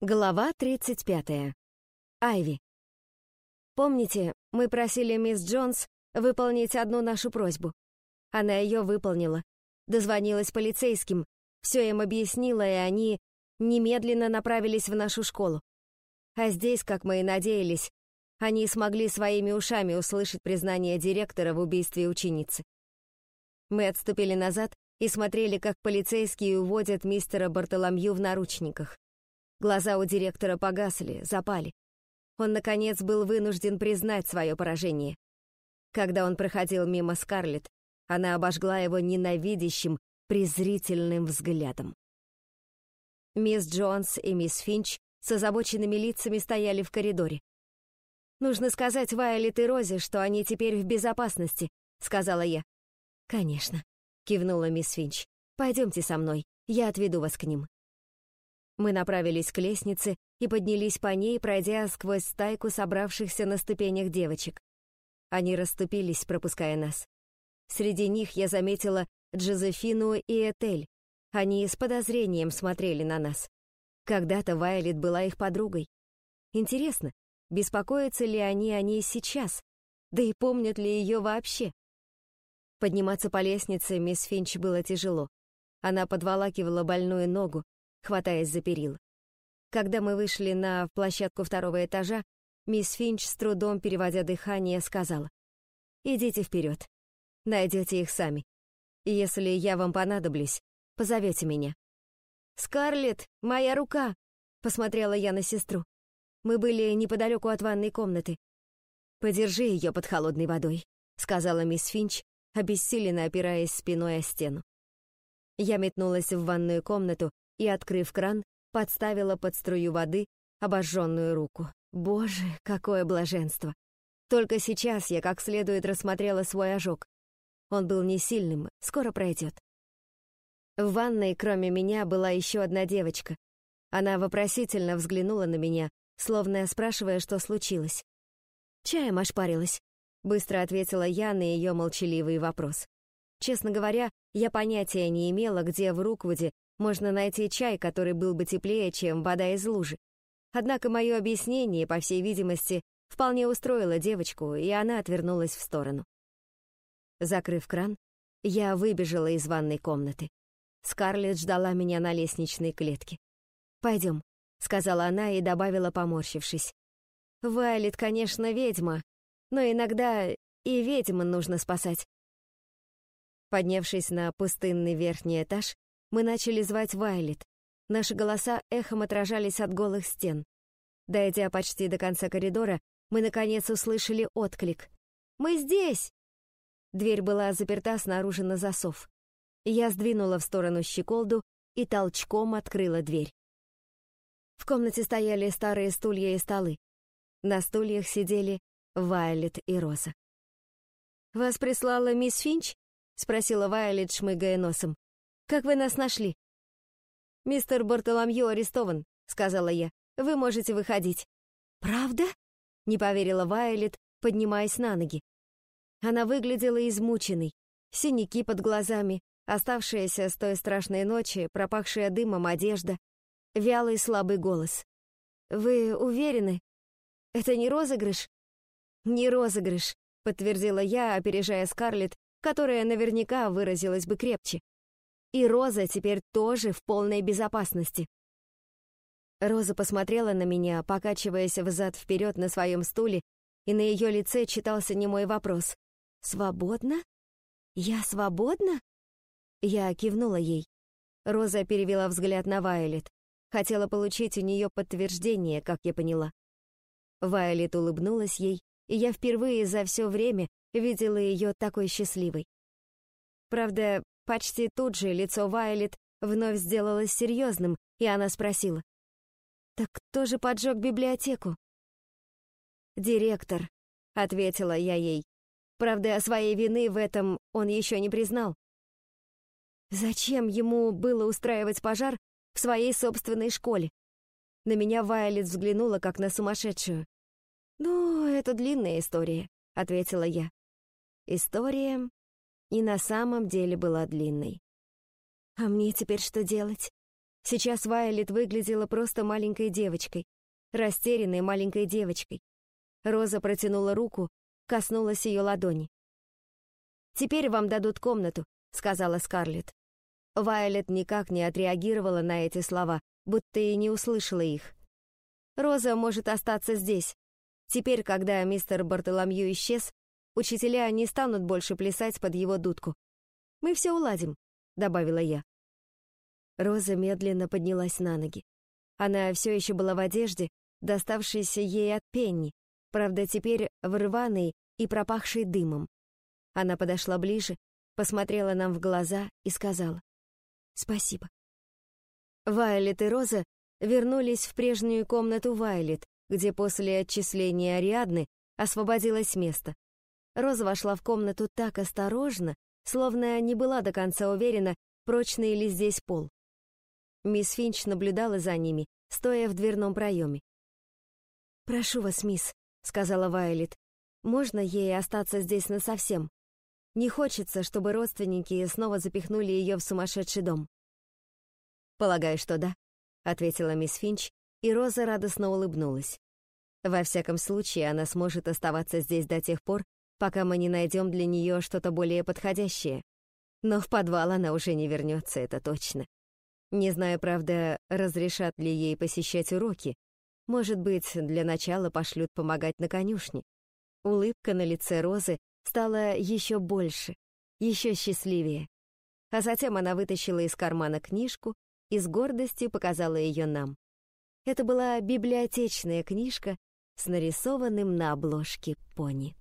Глава 35. Айви. Помните, мы просили мисс Джонс выполнить одну нашу просьбу? Она ее выполнила. Дозвонилась полицейским, все им объяснила, и они немедленно направились в нашу школу. А здесь, как мы и надеялись, они смогли своими ушами услышать признание директора в убийстве ученицы. Мы отступили назад и смотрели, как полицейские уводят мистера Бартоломью в наручниках. Глаза у директора погасли, запали. Он, наконец, был вынужден признать свое поражение. Когда он проходил мимо Скарлетт, она обожгла его ненавидящим, презрительным взглядом. Мисс Джонс и мисс Финч с озабоченными лицами стояли в коридоре. «Нужно сказать Вайолет и Розе, что они теперь в безопасности», — сказала я. «Конечно», — кивнула мисс Финч. «Пойдемте со мной, я отведу вас к ним». Мы направились к лестнице и поднялись по ней, пройдя сквозь стайку собравшихся на ступенях девочек. Они расступились, пропуская нас. Среди них я заметила Джозефину и Этель. Они с подозрением смотрели на нас. Когда-то Вайлет была их подругой. Интересно, беспокоятся ли они о ней сейчас? Да и помнят ли ее вообще? Подниматься по лестнице мисс Финч было тяжело. Она подволакивала больную ногу, хватаясь за перил. Когда мы вышли на площадку второго этажа, мисс Финч, с трудом переводя дыхание, сказала, «Идите вперед, найдете их сами. Если я вам понадоблюсь, позовете меня». «Скарлетт, моя рука!» — посмотрела я на сестру. Мы были неподалеку от ванной комнаты. «Подержи ее под холодной водой», — сказала мисс Финч, обессиленно опираясь спиной о стену. Я метнулась в ванную комнату и, открыв кран, подставила под струю воды обожженную руку. Боже, какое блаженство! Только сейчас я как следует рассмотрела свой ожог. Он был не сильным, скоро пройдет. В ванной, кроме меня, была еще одна девочка. Она вопросительно взглянула на меня, словно спрашивая, что случилось. «Чаем ошпарилась», — быстро ответила я на ее молчаливый вопрос. Честно говоря, я понятия не имела, где в Руквуде можно найти чай, который был бы теплее, чем вода из лужи. Однако мое объяснение, по всей видимости, вполне устроило девочку, и она отвернулась в сторону. Закрыв кран, я выбежала из ванной комнаты. Скарлетт ждала меня на лестничной клетке. «Пойдем», — сказала она и добавила, поморщившись. «Вайлет, конечно, ведьма, но иногда и ведьм нужно спасать». Поднявшись на пустынный верхний этаж, мы начали звать Вайлет. Наши голоса эхом отражались от голых стен. Дойдя почти до конца коридора, мы, наконец, услышали отклик. «Мы здесь!» Дверь была заперта снаружи на засов. Я сдвинула в сторону щеколду и толчком открыла дверь. В комнате стояли старые стулья и столы. На стульях сидели Вайлет и Роза. «Вас прислала мисс Финч?» — спросила Вайлет, шмыгая носом. Как вы нас нашли?» «Мистер Бартоломью арестован», — сказала я. «Вы можете выходить». «Правда?» — не поверила Вайолет, поднимаясь на ноги. Она выглядела измученной, синяки под глазами, оставшаяся с той страшной ночи, пропахшая дымом одежда, вялый слабый голос. «Вы уверены? Это не розыгрыш?» «Не розыгрыш», — подтвердила я, опережая Скарлетт, которая наверняка выразилась бы крепче. И Роза теперь тоже в полной безопасности. Роза посмотрела на меня, покачиваясь взад-вперед на своем стуле, и на ее лице читался немой вопрос. «Свободна? Я свободна?» Я кивнула ей. Роза перевела взгляд на Вайолет. Хотела получить у нее подтверждение, как я поняла. Вайолет улыбнулась ей, и я впервые за все время видела ее такой счастливой. Правда, Почти тут же лицо Вайлет вновь сделалось серьезным, и она спросила. «Так кто же поджег библиотеку?» «Директор», — ответила я ей. Правда, о своей вины в этом он еще не признал. Зачем ему было устраивать пожар в своей собственной школе? На меня Вайлет взглянула, как на сумасшедшую. «Ну, это длинная история», — ответила я. История, и на самом деле была длинной. «А мне теперь что делать?» Сейчас Вайолет выглядела просто маленькой девочкой, растерянной маленькой девочкой. Роза протянула руку, коснулась ее ладони. «Теперь вам дадут комнату», — сказала Скарлетт. Вайолет никак не отреагировала на эти слова, будто и не услышала их. «Роза может остаться здесь. Теперь, когда мистер Бартоломью исчез, учителя не станут больше плясать под его дудку. Мы все уладим», — добавила я. Роза медленно поднялась на ноги. Она все еще была в одежде, доставшейся ей от Пенни, правда, теперь в рваной и пропахшей дымом. Она подошла ближе, посмотрела нам в глаза и сказала «Спасибо». Вайлет и Роза вернулись в прежнюю комнату Вайлет, где после отчисления Ариадны освободилось место. Роза вошла в комнату так осторожно, словно не была до конца уверена, прочный ли здесь пол. Мисс Финч наблюдала за ними, стоя в дверном проеме. «Прошу вас, мисс», — сказала Вайлет, — «можно ей остаться здесь насовсем? Не хочется, чтобы родственники снова запихнули ее в сумасшедший дом». «Полагаю, что да», — ответила мисс Финч, и Роза радостно улыбнулась. «Во всяком случае, она сможет оставаться здесь до тех пор, пока мы не найдем для нее что-то более подходящее. Но в подвал она уже не вернется, это точно. Не знаю, правда, разрешат ли ей посещать уроки, может быть, для начала пошлют помогать на конюшне. Улыбка на лице Розы стала еще больше, еще счастливее. А затем она вытащила из кармана книжку и с гордостью показала ее нам. Это была библиотечная книжка с нарисованным на обложке пони.